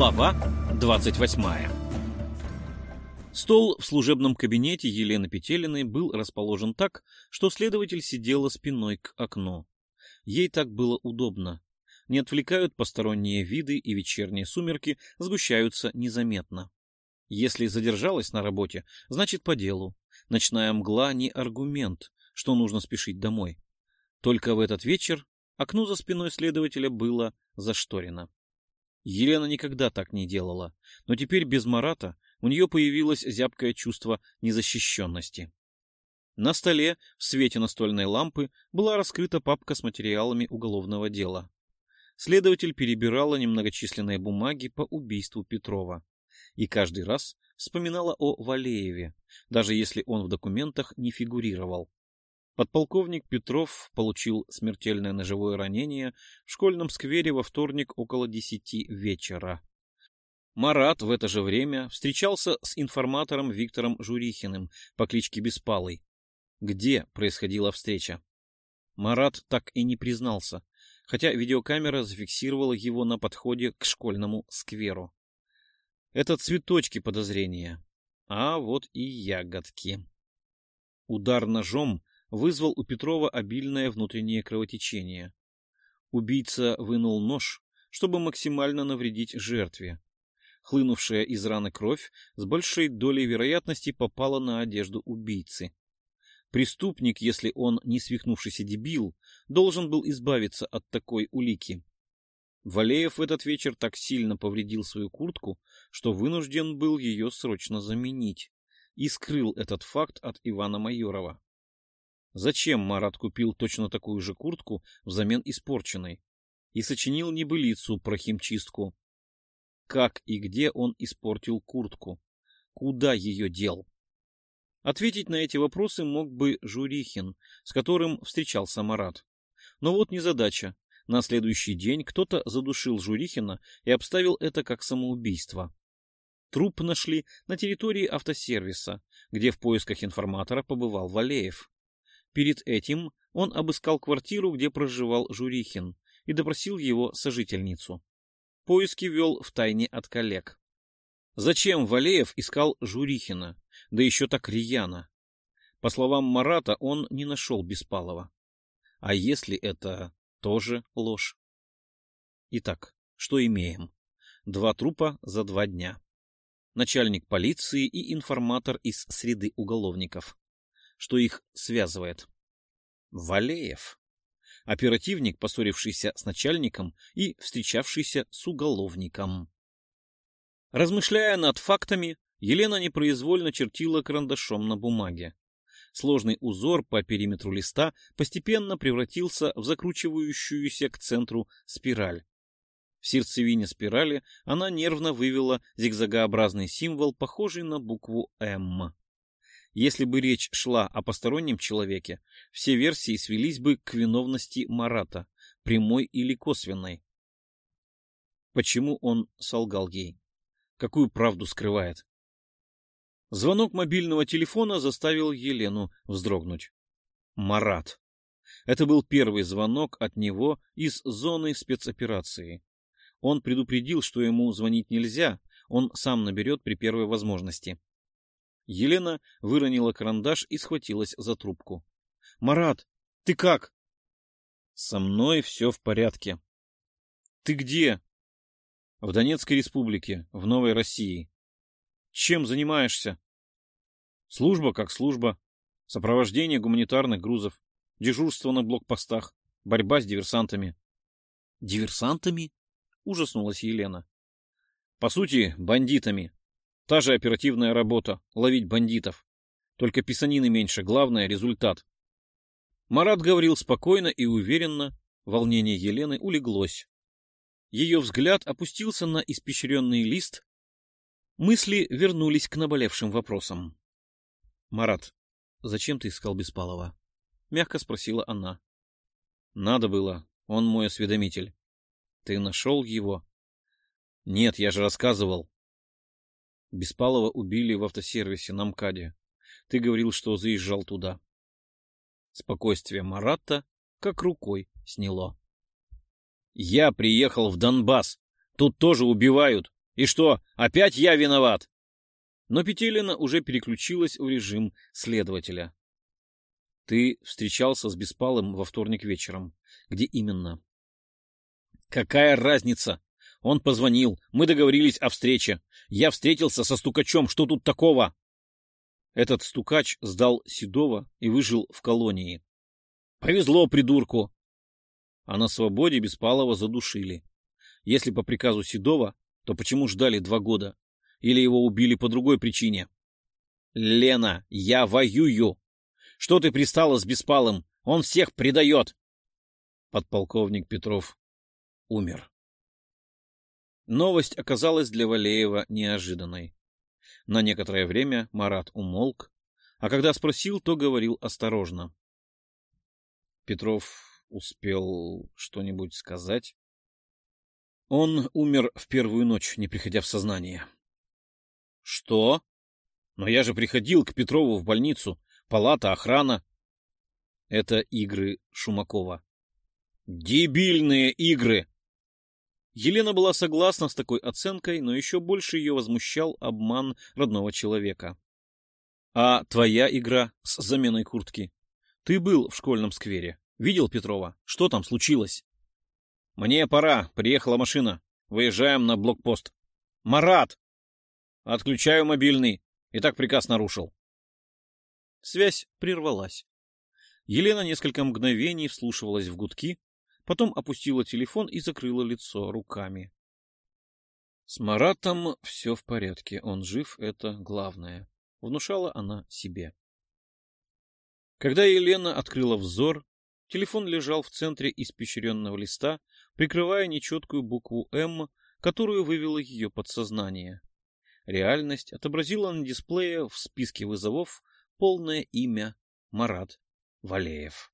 Глава 28 Стол в служебном кабинете Елены Петелиной был расположен так, что следователь сидела спиной к окну. Ей так было удобно. Не отвлекают посторонние виды, и вечерние сумерки сгущаются незаметно. Если задержалась на работе, значит по делу. Ночная мгла не аргумент, что нужно спешить домой. Только в этот вечер окно за спиной следователя было зашторено. Елена никогда так не делала, но теперь без Марата у нее появилось зябкое чувство незащищенности. На столе в свете настольной лампы была раскрыта папка с материалами уголовного дела. Следователь перебирала немногочисленные бумаги по убийству Петрова и каждый раз вспоминала о Валееве, даже если он в документах не фигурировал. Подполковник Петров получил смертельное ножевое ранение в школьном сквере во вторник около десяти вечера. Марат в это же время встречался с информатором Виктором Журихиным по кличке Беспалый. Где происходила встреча? Марат так и не признался, хотя видеокамера зафиксировала его на подходе к школьному скверу. Это цветочки подозрения, а вот и ягодки. Удар ножом вызвал у Петрова обильное внутреннее кровотечение. Убийца вынул нож, чтобы максимально навредить жертве. Хлынувшая из раны кровь с большой долей вероятности попала на одежду убийцы. Преступник, если он не свихнувшийся дебил, должен был избавиться от такой улики. Валеев в этот вечер так сильно повредил свою куртку, что вынужден был ее срочно заменить, и скрыл этот факт от Ивана Майорова. Зачем Марат купил точно такую же куртку взамен испорченной и сочинил небылицу про химчистку? Как и где он испортил куртку? Куда ее дел? Ответить на эти вопросы мог бы Журихин, с которым встречался Марат. Но вот незадача. На следующий день кто-то задушил Журихина и обставил это как самоубийство. Труп нашли на территории автосервиса, где в поисках информатора побывал Валеев. Перед этим он обыскал квартиру, где проживал Журихин, и допросил его сожительницу. Поиски вел в тайне от коллег. Зачем Валеев искал Журихина, да еще так рьяно? По словам Марата, он не нашел Беспалова. А если это тоже ложь? Итак, что имеем? Два трупа за два дня. Начальник полиции и информатор из среды уголовников что их связывает. Валеев. Оперативник, поссорившийся с начальником и встречавшийся с уголовником. Размышляя над фактами, Елена непроизвольно чертила карандашом на бумаге. Сложный узор по периметру листа постепенно превратился в закручивающуюся к центру спираль. В сердцевине спирали она нервно вывела зигзагообразный символ, похожий на букву «М». Если бы речь шла о постороннем человеке, все версии свелись бы к виновности Марата, прямой или косвенной. Почему он солгал ей? Какую правду скрывает? Звонок мобильного телефона заставил Елену вздрогнуть. Марат. Это был первый звонок от него из зоны спецоперации. Он предупредил, что ему звонить нельзя, он сам наберет при первой возможности. Елена выронила карандаш и схватилась за трубку. — Марат, ты как? — Со мной все в порядке. — Ты где? — В Донецкой республике, в Новой России. — Чем занимаешься? — Служба как служба. Сопровождение гуманитарных грузов. Дежурство на блокпостах. Борьба с диверсантами. — Диверсантами? — ужаснулась Елена. — По сути, бандитами. Та же оперативная работа — ловить бандитов. Только писанины меньше, главное — результат. Марат говорил спокойно и уверенно, волнение Елены улеглось. Ее взгляд опустился на испещренный лист, мысли вернулись к наболевшим вопросам. — Марат, зачем ты искал Беспалова? — мягко спросила она. — Надо было, он мой осведомитель. — Ты нашел его? — Нет, я же рассказывал. Беспалова убили в автосервисе на МКАДе. Ты говорил, что заезжал туда. Спокойствие Марата как рукой сняло. Я приехал в Донбасс. Тут тоже убивают. И что, опять я виноват? Но Петелина уже переключилась в режим следователя. Ты встречался с Беспалым во вторник вечером. Где именно? Какая разница? Он позвонил, мы договорились о встрече. Я встретился со стукачом, что тут такого? Этот стукач сдал Седова и выжил в колонии. Повезло придурку. А на свободе Беспалова задушили. Если по приказу Седова, то почему ждали два года? Или его убили по другой причине? Лена, я воюю. Что ты пристала с Беспалым? Он всех предает. Подполковник Петров умер. Новость оказалась для Валеева неожиданной. На некоторое время Марат умолк, а когда спросил, то говорил осторожно. Петров успел что-нибудь сказать? Он умер в первую ночь, не приходя в сознание. — Что? Но я же приходил к Петрову в больницу палата, охрана. Это игры Шумакова. Дебильные игры! Елена была согласна с такой оценкой, но еще больше ее возмущал обман родного человека. А твоя игра с заменой куртки? Ты был в школьном сквере. Видел Петрова? Что там случилось? Мне пора. Приехала машина. Выезжаем на блокпост. Марат! Отключаю мобильный. И так приказ нарушил. Связь прервалась. Елена несколько мгновений вслушивалась в гудки, потом опустила телефон и закрыла лицо руками. С Маратом все в порядке, он жив, это главное, внушала она себе. Когда Елена открыла взор, телефон лежал в центре испещренного листа, прикрывая нечеткую букву «М», которую вывело ее подсознание. Реальность отобразила на дисплее в списке вызовов полное имя Марат Валеев.